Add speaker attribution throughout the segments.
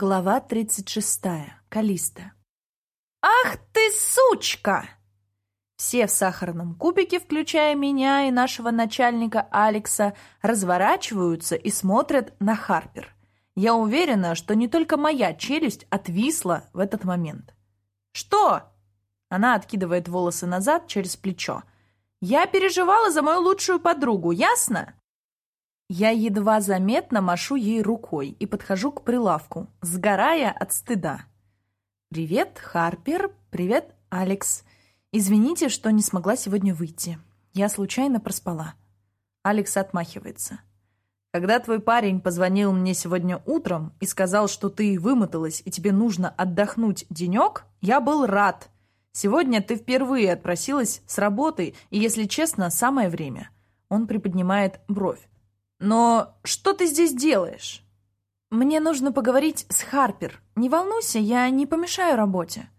Speaker 1: Глава 36. Калиста.
Speaker 2: «Ах ты, сучка!»
Speaker 1: Все в сахарном кубике, включая меня и нашего начальника Алекса, разворачиваются и смотрят на Харпер. Я уверена, что не только моя челюсть отвисла в этот момент. «Что?» Она откидывает волосы назад через плечо. «Я переживала за мою лучшую подругу, ясно?» Я едва заметно машу ей рукой и подхожу к прилавку, сгорая от стыда. «Привет, Харпер. Привет, Алекс. Извините, что не смогла сегодня выйти. Я случайно проспала». Алекс отмахивается. «Когда твой парень позвонил мне сегодня утром и сказал, что ты вымоталась и тебе нужно отдохнуть денек, я был рад. Сегодня ты впервые отпросилась с работы, и, если честно, самое время». Он приподнимает бровь. Но что ты здесь делаешь? Мне нужно поговорить с Харпер. Не волнуйся, я не помешаю работе.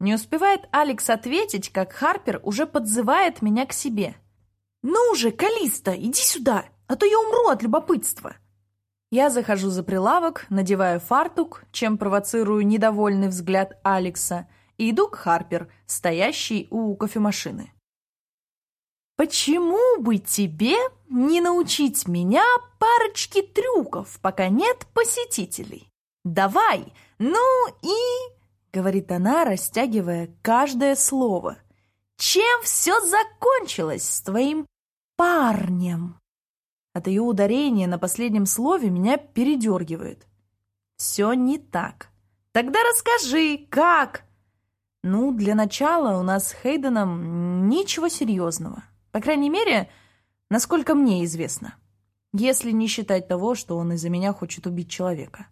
Speaker 1: Не успевает Алекс ответить, как Харпер уже подзывает меня к себе. «Ну же, Калиста, иди сюда, а то я умру от любопытства!» Я захожу за прилавок, надеваю фартук, чем провоцирую недовольный взгляд Алекса, и иду к Харпер, стоящей у кофемашины. «Почему бы тебе не научить меня парочке трюков, пока нет посетителей? Давай, ну и...» — говорит она, растягивая каждое слово. «Чем все закончилось с твоим парнем?» От ее ударения на последнем слове меня передергивает. «Все не так. Тогда расскажи, как?» «Ну, для начала у нас с Хейденом ничего серьезного». По крайней мере, насколько мне известно. Если не считать того, что он из-за меня хочет убить человека.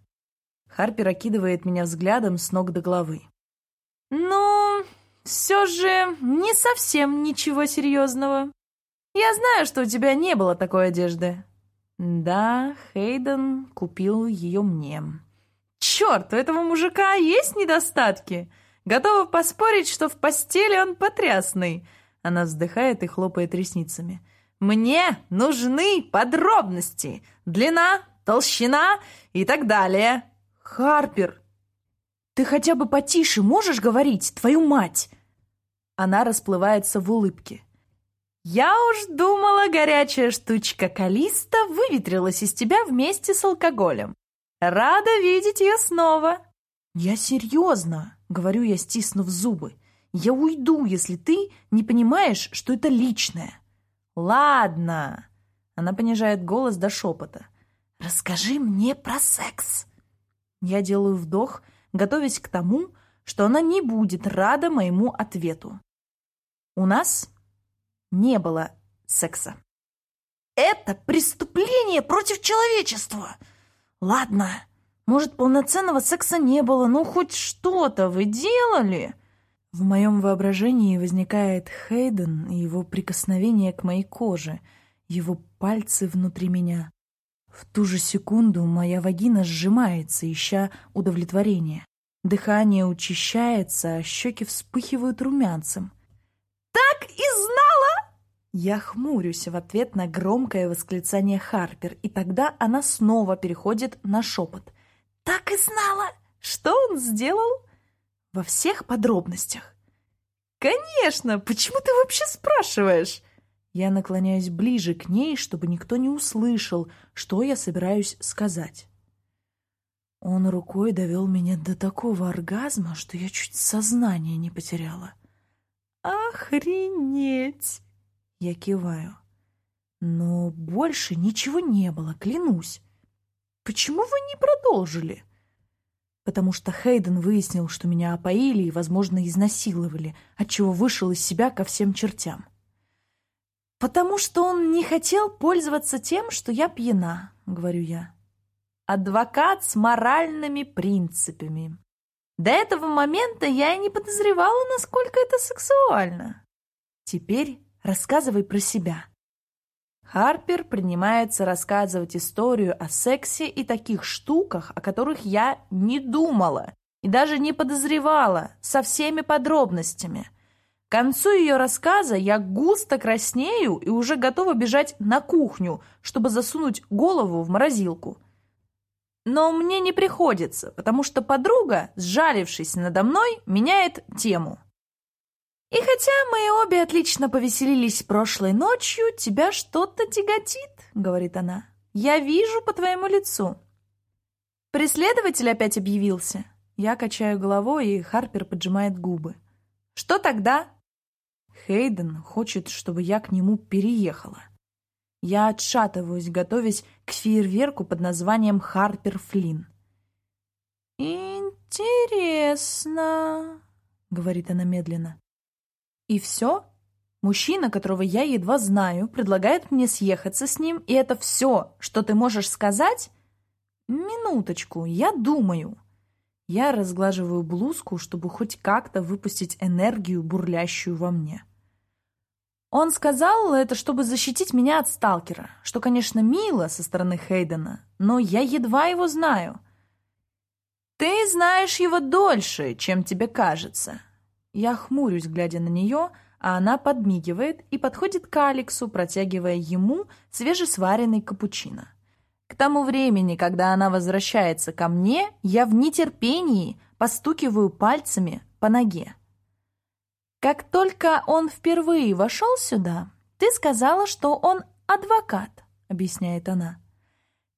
Speaker 1: Харпер окидывает меня взглядом с ног до головы. «Ну, все же не совсем ничего серьезного. Я знаю, что у тебя не было такой одежды». «Да, Хейден купил ее мне». «Черт, у этого мужика есть недостатки. Готова поспорить, что в постели он потрясный. Она вздыхает и хлопает ресницами. «Мне нужны подробности! Длина, толщина и так далее!» «Харпер, ты хотя бы потише можешь говорить, твою мать?» Она расплывается в улыбке. «Я уж думала, горячая штучка Калиста выветрилась из тебя вместе с алкоголем. Рада видеть ее снова!» «Я серьезно!» — говорю я, стиснув зубы. Я уйду, если ты не понимаешь, что это личное. Ладно. Она понижает голос до шепота. Расскажи мне про секс. Я делаю вдох, готовясь к тому, что она не будет рада моему ответу. У нас не было секса. Это преступление против человечества. Ладно, может, полноценного секса не было, но хоть что-то вы делали? В моем воображении возникает Хейден и его прикосновение к моей коже, его пальцы внутри меня. В ту же секунду моя вагина сжимается, ища удовлетворения. Дыхание учащается, а щеки вспыхивают румянцем. «Так и знала!» Я хмурюсь в ответ на громкое восклицание Харпер, и тогда она снова переходит на шепот. «Так и знала! Что он сделал?» Во всех подробностях. «Конечно! Почему ты вообще спрашиваешь?» Я наклоняюсь ближе к ней, чтобы никто не услышал, что я собираюсь сказать. Он рукой довел меня до такого оргазма, что я чуть сознание не потеряла. «Охренеть!» Я киваю. Но больше ничего не было, клянусь. «Почему вы не продолжили?» Потому что Хейден выяснил, что меня опоили и, возможно, изнасиловали, отчего вышел из себя ко всем чертям. «Потому что он не хотел пользоваться тем, что я пьяна», — говорю я. «Адвокат с моральными принципами. До этого момента я и не подозревала, насколько это сексуально. Теперь рассказывай про себя». Харпер принимается рассказывать историю о сексе и таких штуках, о которых я не думала и даже не подозревала, со всеми подробностями. К концу ее рассказа я густо краснею и уже готова бежать на кухню, чтобы засунуть голову в морозилку. Но мне не приходится, потому что подруга, сжалившись надо мной, меняет тему. И хотя мы обе отлично повеселились прошлой ночью, тебя что-то тяготит, говорит она. Я вижу по твоему лицу. Преследователь опять объявился. Я качаю головой, и Харпер поджимает губы. Что тогда? Хейден хочет, чтобы я к нему переехала. Я отшатываюсь, готовясь к фейерверку под названием Харпер Флинн. «Интересно», — говорит она медленно. И все? Мужчина, которого я едва знаю, предлагает мне съехаться с ним, и это все, что ты можешь сказать? Минуточку, я думаю. Я разглаживаю блузку, чтобы хоть как-то выпустить энергию, бурлящую во мне. Он сказал это, чтобы защитить меня от сталкера, что, конечно, мило со стороны Хейдена, но я едва его знаю. Ты знаешь его дольше, чем тебе кажется. Я хмурюсь, глядя на нее, а она подмигивает и подходит к Алексу, протягивая ему свежесваренный капучино. К тому времени, когда она возвращается ко мне, я в нетерпении постукиваю пальцами по ноге. Как только он впервые вошел сюда, ты сказала, что он адвокат, объясняет она.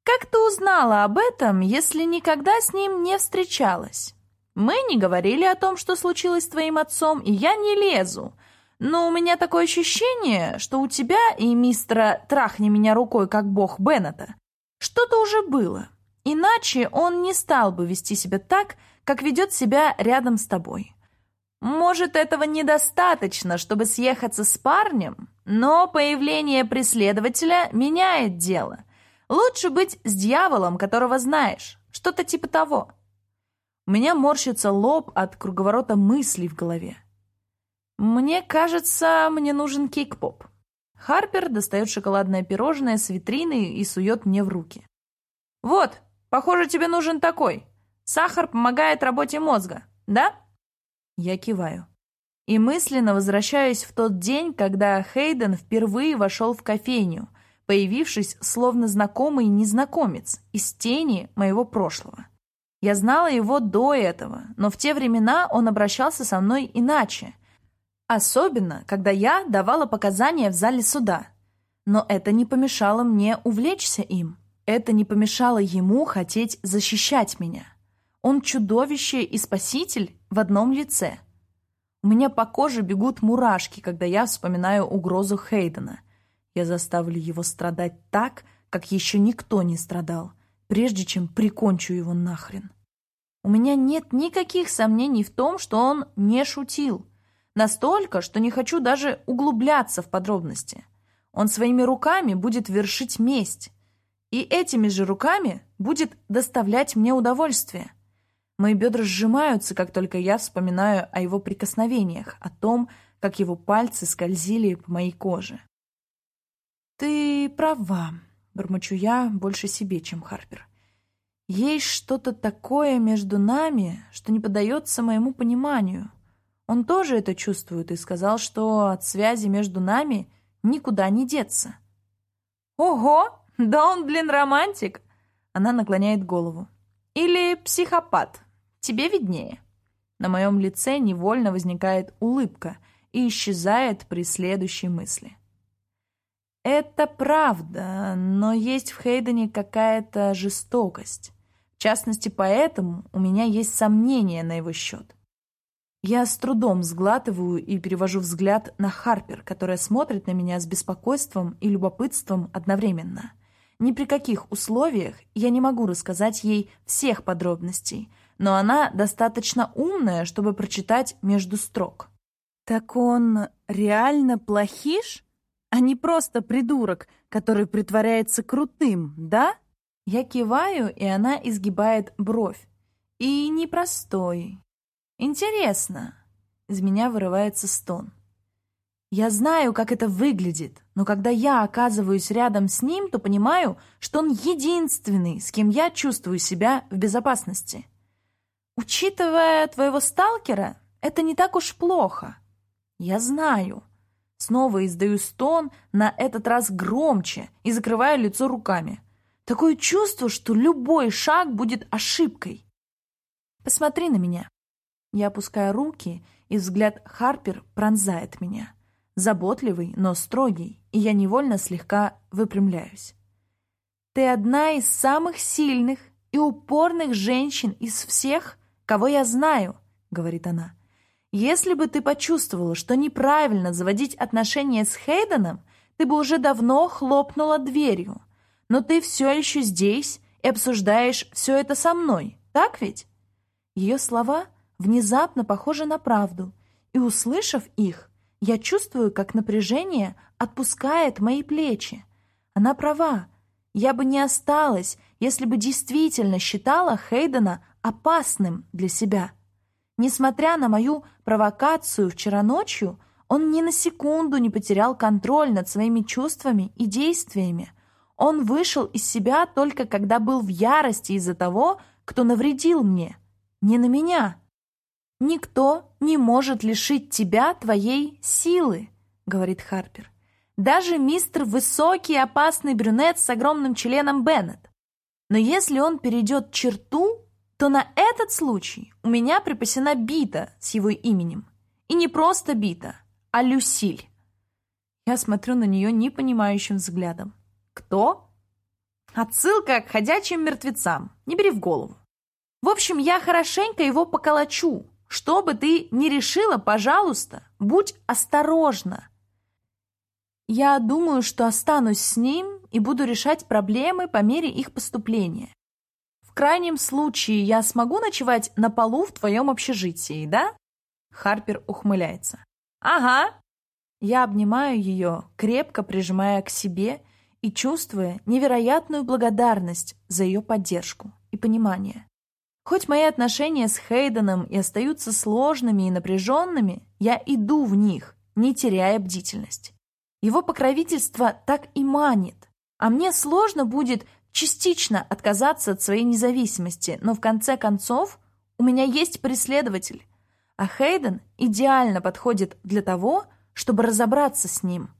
Speaker 1: Как ты узнала об этом, если никогда с ним не встречалась? Мы не говорили о том, что случилось с твоим отцом, и я не лезу. Но у меня такое ощущение, что у тебя и мистера «Трахни меня рукой, как бог Беннета» что-то уже было. Иначе он не стал бы вести себя так, как ведет себя рядом с тобой. Может, этого недостаточно, чтобы съехаться с парнем, но появление преследователя меняет дело. Лучше быть с дьяволом, которого знаешь. Что-то типа того. Меня морщится лоб от круговорота мыслей в голове. Мне кажется, мне нужен кейк-поп. Харпер достает шоколадное пирожное с витрины и сует мне в руки. «Вот, похоже, тебе нужен такой. Сахар помогает работе мозга, да?» Я киваю. И мысленно возвращаюсь в тот день, когда Хейден впервые вошел в кофейню, появившись словно знакомый незнакомец из тени моего прошлого. Я знала его до этого, но в те времена он обращался со мной иначе. Особенно, когда я давала показания в зале суда. Но это не помешало мне увлечься им. Это не помешало ему хотеть защищать меня. Он чудовище и спаситель в одном лице. У меня по коже бегут мурашки, когда я вспоминаю угрозу Хейдена. Я заставлю его страдать так, как еще никто не страдал, прежде чем прикончу его нахрен. У меня нет никаких сомнений в том, что он не шутил. Настолько, что не хочу даже углубляться в подробности. Он своими руками будет вершить месть. И этими же руками будет доставлять мне удовольствие. Мои бедра сжимаются, как только я вспоминаю о его прикосновениях, о том, как его пальцы скользили по моей коже. «Ты права», — бормочу я больше себе, чем Харпер. Есть что-то такое между нами, что не поддается моему пониманию. Он тоже это чувствует и сказал, что от связи между нами никуда не деться. «Ого! Да он, блин, романтик!» Она наклоняет голову. «Или психопат. Тебе виднее». На моем лице невольно возникает улыбка и исчезает при следующей мысли. Это правда, но есть в Хейдене какая-то жестокость. В частности, поэтому у меня есть сомнения на его счет. Я с трудом сглатываю и перевожу взгляд на Харпер, которая смотрит на меня с беспокойством и любопытством одновременно. Ни при каких условиях я не могу рассказать ей всех подробностей, но она достаточно умная, чтобы прочитать между строк. «Так он реально плохиш, а не просто придурок, который притворяется крутым, да?» Я киваю, и она изгибает бровь. И непростой. Интересно. Из меня вырывается стон. Я знаю, как это выглядит, но когда я оказываюсь рядом с ним, то понимаю, что он единственный, с кем я чувствую себя в безопасности. Учитывая твоего сталкера, это не так уж плохо. Я знаю. Снова издаю стон, на этот раз громче, и закрываю лицо руками. Такое чувство, что любой шаг будет ошибкой. Посмотри на меня. Я опускаю руки, и взгляд Харпер пронзает меня. Заботливый, но строгий, и я невольно слегка выпрямляюсь. Ты одна из самых сильных и упорных женщин из всех, кого я знаю, говорит она. Если бы ты почувствовала, что неправильно заводить отношения с Хейденом, ты бы уже давно хлопнула дверью. Но ты все еще здесь и обсуждаешь все это со мной, так ведь? Ее слова внезапно похожи на правду, и, услышав их, я чувствую, как напряжение отпускает мои плечи. Она права. Я бы не осталась, если бы действительно считала Хейдена опасным для себя. Несмотря на мою провокацию вчера ночью, он ни на секунду не потерял контроль над своими чувствами и действиями. Он вышел из себя только когда был в ярости из-за того, кто навредил мне. Не на меня. «Никто не может лишить тебя твоей силы», — говорит Харпер. «Даже мистер высокий опасный брюнет с огромным членом Беннет. Но если он перейдет черту, то на этот случай у меня припасена бита с его именем. И не просто бита, а Люсиль. Я смотрю на нее непонимающим взглядом. Кто? Отсылка к ходячим мертвецам. Не бери в голову. В общем, я хорошенько его поколочу. Что бы ты ни решила, пожалуйста, будь осторожна. Я думаю, что останусь с ним и буду решать проблемы по мере их поступления крайнем случае я смогу ночевать на полу в твоем общежитии, да?» Харпер ухмыляется. «Ага». Я обнимаю ее, крепко прижимая к себе и чувствуя невероятную благодарность за ее поддержку и понимание. Хоть мои отношения с Хейденом и остаются сложными и напряженными, я иду в них, не теряя бдительность. Его покровительство так и манит, а мне сложно будет частично отказаться от своей независимости, но в конце концов у меня есть преследователь, а Хейден идеально подходит для того, чтобы разобраться с ним.